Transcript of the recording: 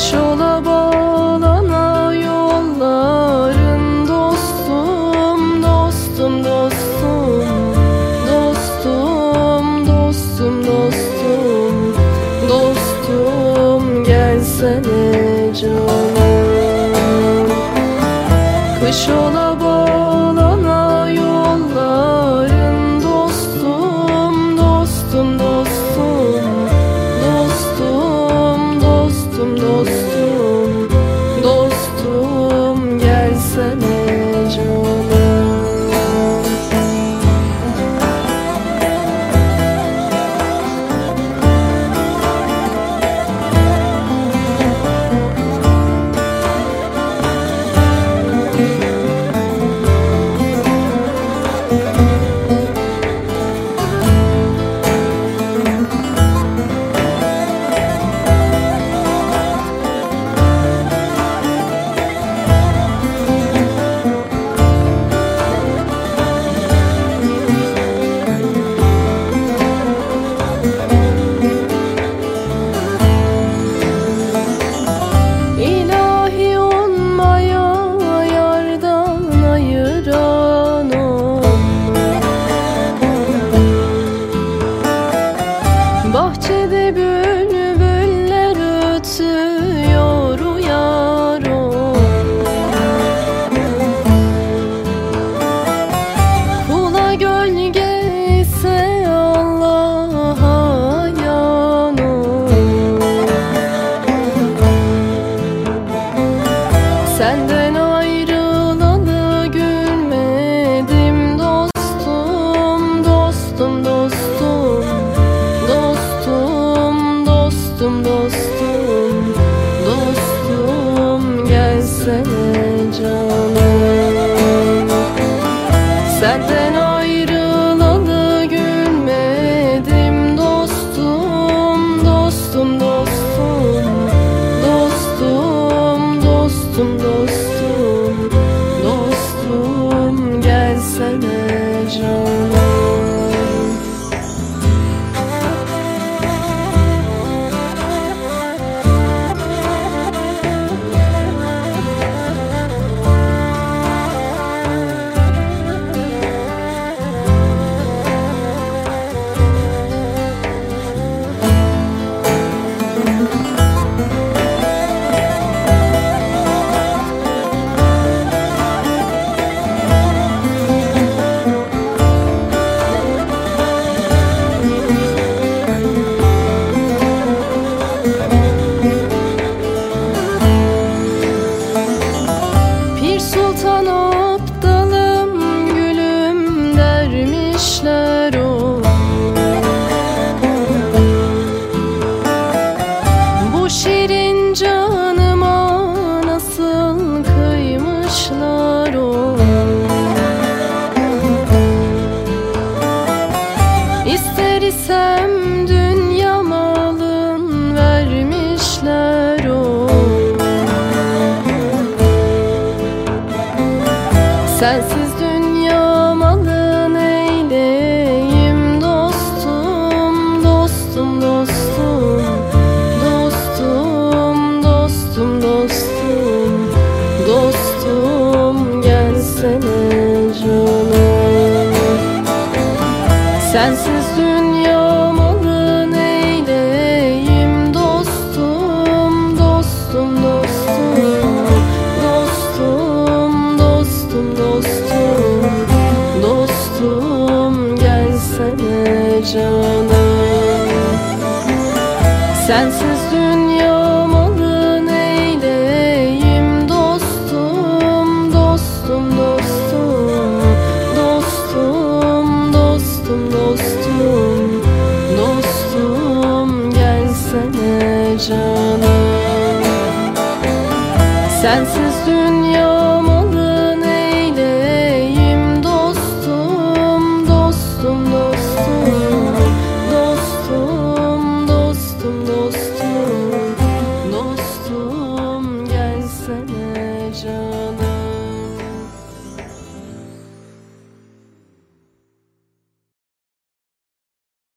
受了。三 İsem dünya malın vermişler o. Sensiz dünya malın eyleyim dostum, dostum, dostum Dostum, dostum, dostum Dostum gelsene canım. Sensiz dünya canım. Sensiz dünya malın eyleyim dostum, dostum, dostum Dostum, dostum, dostum Dostum gelsene canım. Sensiz dünya